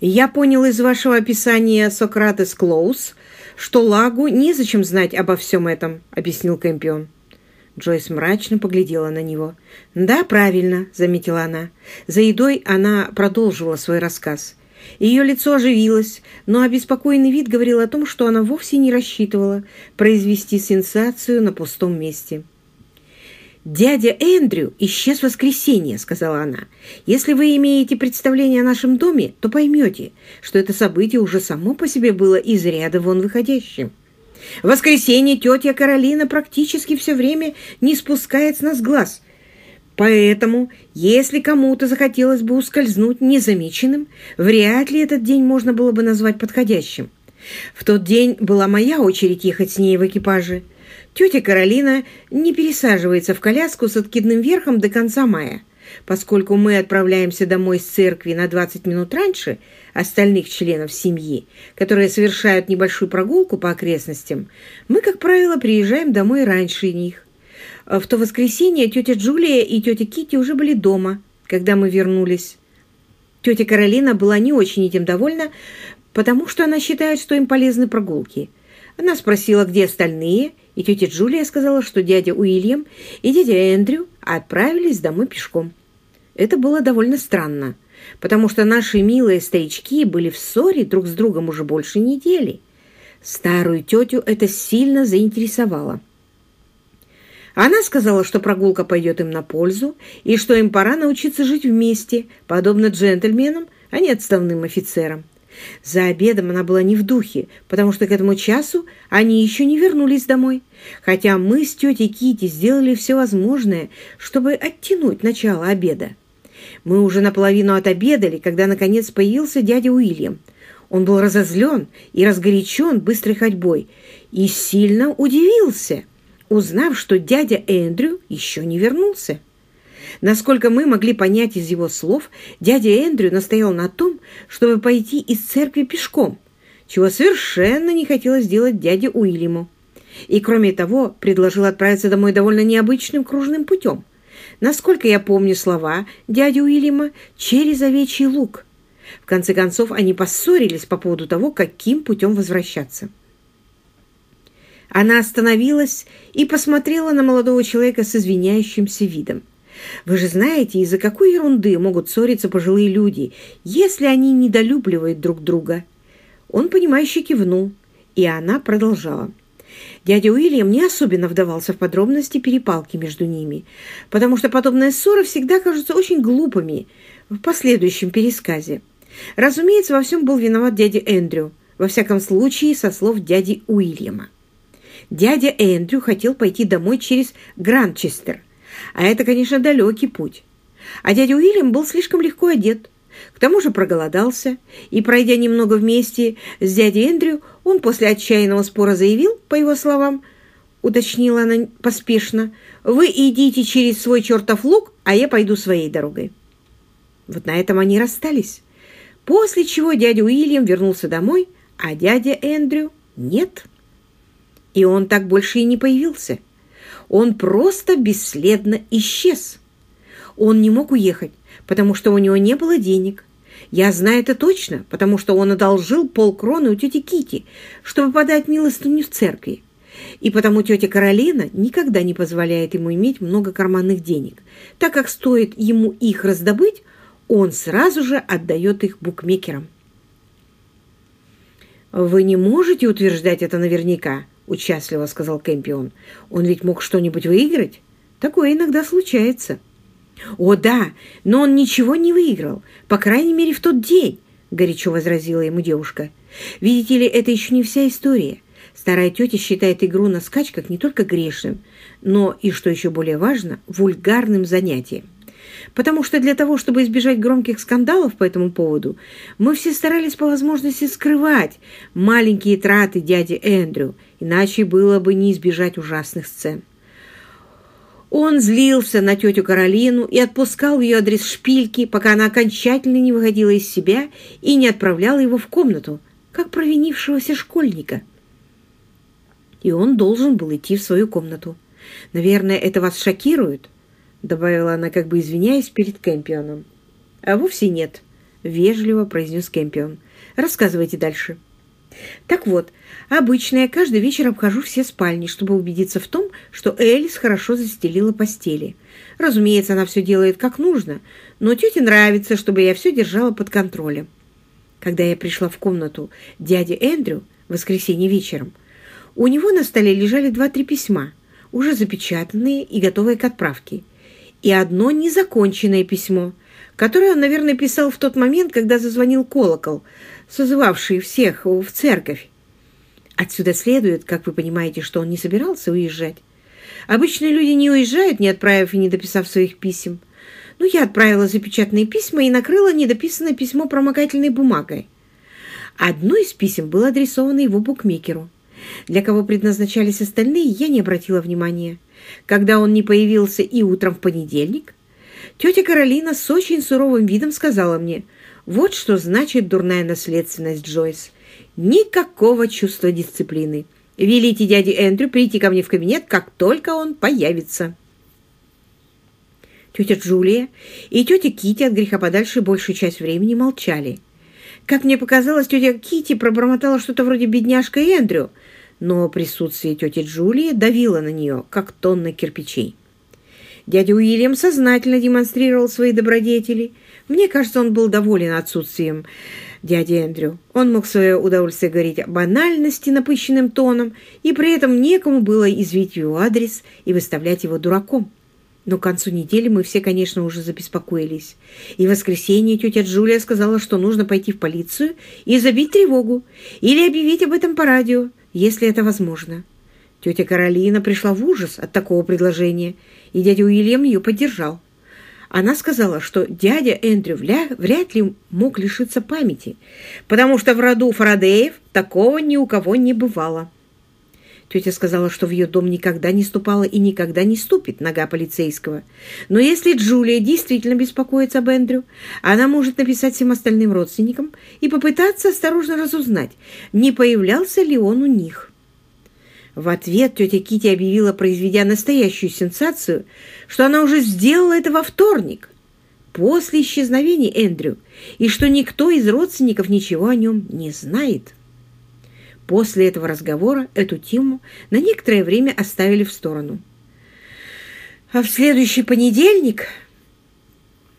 «Я понял из вашего описания Сократес Клоус, что Лагу незачем знать обо всем этом», — объяснил Кэмпион. Джойс мрачно поглядела на него. «Да, правильно», — заметила она. За едой она продолжила свой рассказ. Ее лицо оживилось, но обеспокоенный вид говорил о том, что она вовсе не рассчитывала произвести сенсацию на пустом месте. «Дядя Эндрю исчез в воскресенье», — сказала она. «Если вы имеете представление о нашем доме, то поймете, что это событие уже само по себе было из ряда вон выходящим. В воскресенье тетя Каролина практически все время не спускает с нас глаз. Поэтому, если кому-то захотелось бы ускользнуть незамеченным, вряд ли этот день можно было бы назвать подходящим. В тот день была моя очередь ехать с ней в экипаже». Тетя Каролина не пересаживается в коляску с откидным верхом до конца мая, поскольку мы отправляемся домой с церкви на 20 минут раньше остальных членов семьи, которые совершают небольшую прогулку по окрестностям, мы, как правило, приезжаем домой раньше них. В то воскресенье тетя Джулия и тетя Кити уже были дома, когда мы вернулись. Тетя Каролина была не очень этим довольна, потому что она считает, что им полезны прогулки. Она спросила, где остальные, и тетя Джулия сказала, что дядя Уильям и дядя Эндрю отправились домой пешком. Это было довольно странно, потому что наши милые старички были в ссоре друг с другом уже больше недели. Старую тетю это сильно заинтересовало. Она сказала, что прогулка пойдет им на пользу и что им пора научиться жить вместе, подобно джентльменам, а не отставным офицерам. За обедом она была не в духе, потому что к этому часу они еще не вернулись домой, хотя мы с тетей Кити сделали все возможное, чтобы оттянуть начало обеда. Мы уже наполовину отобедали, когда наконец появился дядя Уильям. Он был разозлен и разгорячен быстрой ходьбой и сильно удивился, узнав, что дядя Эндрю еще не вернулся. Насколько мы могли понять из его слов, дядя Эндрю настоял на том, чтобы пойти из церкви пешком, чего совершенно не хотелось делать дяде Уильяму. И, кроме того, предложил отправиться домой довольно необычным кружным путем. Насколько я помню слова дяди Уильяма, через овечий луг. В конце концов, они поссорились по поводу того, каким путем возвращаться. Она остановилась и посмотрела на молодого человека с извиняющимся видом. Вы же знаете, из-за какой ерунды могут ссориться пожилые люди, если они недолюбливают друг друга. Он, понимающе кивнул, и она продолжала. Дядя Уильям не особенно вдавался в подробности перепалки между ними, потому что подобные ссоры всегда кажутся очень глупыми в последующем пересказе. Разумеется, во всем был виноват дядя Эндрю, во всяком случае, со слов дяди Уильяма. Дядя Эндрю хотел пойти домой через Гранчестер, а это, конечно, далекий путь. А дядя Уильям был слишком легко одет. К тому же проголодался, и, пройдя немного вместе с дядей Эндрю, он после отчаянного спора заявил, по его словам, уточнила она поспешно, «Вы идите через свой чертов луг, а я пойду своей дорогой». Вот на этом они расстались. После чего дядя Уильям вернулся домой, а дядя Эндрю нет. И он так больше и не появился. Он просто бесследно исчез. Он не мог уехать, потому что у него не было денег. Я знаю это точно, потому что он одолжил полкроны у тети Кити, чтобы подать милостыню в церкви. И потому тетя Каролина никогда не позволяет ему иметь много карманных денег, так как стоит ему их раздобыть, он сразу же отдает их букмекерам. Вы не можете утверждать это наверняка, участливо сказал Кэмпион. «Он ведь мог что-нибудь выиграть? Такое иногда случается». «О, да, но он ничего не выиграл, по крайней мере, в тот день», — горячо возразила ему девушка. «Видите ли, это еще не вся история. Старая тетя считает игру на скачках не только грешным, но и, что еще более важно, вульгарным занятием потому что для того, чтобы избежать громких скандалов по этому поводу, мы все старались по возможности скрывать маленькие траты дяди Эндрю, иначе было бы не избежать ужасных сцен. Он злился на тетю Каролину и отпускал в ее адрес шпильки, пока она окончательно не выходила из себя и не отправляла его в комнату, как провинившегося школьника. И он должен был идти в свою комнату. Наверное, это вас шокирует? — добавила она, как бы извиняясь перед Кэмпионом. «А вовсе нет», — вежливо произнес Кэмпион. «Рассказывайте дальше». Так вот, обычно я каждый вечер обхожу все спальни, чтобы убедиться в том, что Элис хорошо застелила постели. Разумеется, она все делает как нужно, но тете нравится, чтобы я все держала под контролем. Когда я пришла в комнату дяди Эндрю в воскресенье вечером, у него на столе лежали два-три письма, уже запечатанные и готовые к отправке, и одно незаконченное письмо, которое он, наверное, писал в тот момент, когда зазвонил колокол, созывавший всех в церковь. Отсюда следует, как вы понимаете, что он не собирался уезжать. Обычные люди не уезжают, не отправив и не дописав своих писем. Но я отправила запечатанные письма и накрыла недописанное письмо промокательной бумагой. Одно из писем было адресовано его букмекеру. Для кого предназначались остальные, я не обратила внимания. Когда он не появился и утром в понедельник, тетя Каролина с очень суровым видом сказала мне, «Вот что значит дурная наследственность, Джойс. Никакого чувства дисциплины. Велите дяде Эндрю прийти ко мне в кабинет, как только он появится». Тетя Джулия и тетя Кити от греха подальше большую часть времени молчали. Как мне показалось, тетя Кити пробормотала что-то вроде «бедняжка Эндрю», но присутствие тети Джулии давило на нее, как тонна кирпичей. Дядя Уильям сознательно демонстрировал свои добродетели. Мне кажется, он был доволен отсутствием дяди Эндрю. Он мог свое удовольствие говорить о банальности напыщенным тоном, и при этом некому было извить его адрес и выставлять его дураком. Но к концу недели мы все, конечно, уже забеспокоились. И в воскресенье тетя Джулия сказала, что нужно пойти в полицию и забить тревогу, или объявить об этом по радио, если это возможно. Тетя Каролина пришла в ужас от такого предложения, и дядя Уильям ее поддержал. Она сказала, что дядя Эндрю вряд ли мог лишиться памяти, потому что в роду Фарадеев такого ни у кого не бывало. Тетя сказала, что в ее дом никогда не ступала и никогда не ступит нога полицейского. Но если Джулия действительно беспокоится об Эндрю, она может написать всем остальным родственникам и попытаться осторожно разузнать, не появлялся ли он у них. В ответ тетя Кити объявила, произведя настоящую сенсацию, что она уже сделала это во вторник, после исчезновения Эндрю, и что никто из родственников ничего о нем не знает. После этого разговора эту тему на некоторое время оставили в сторону. А в следующий понедельник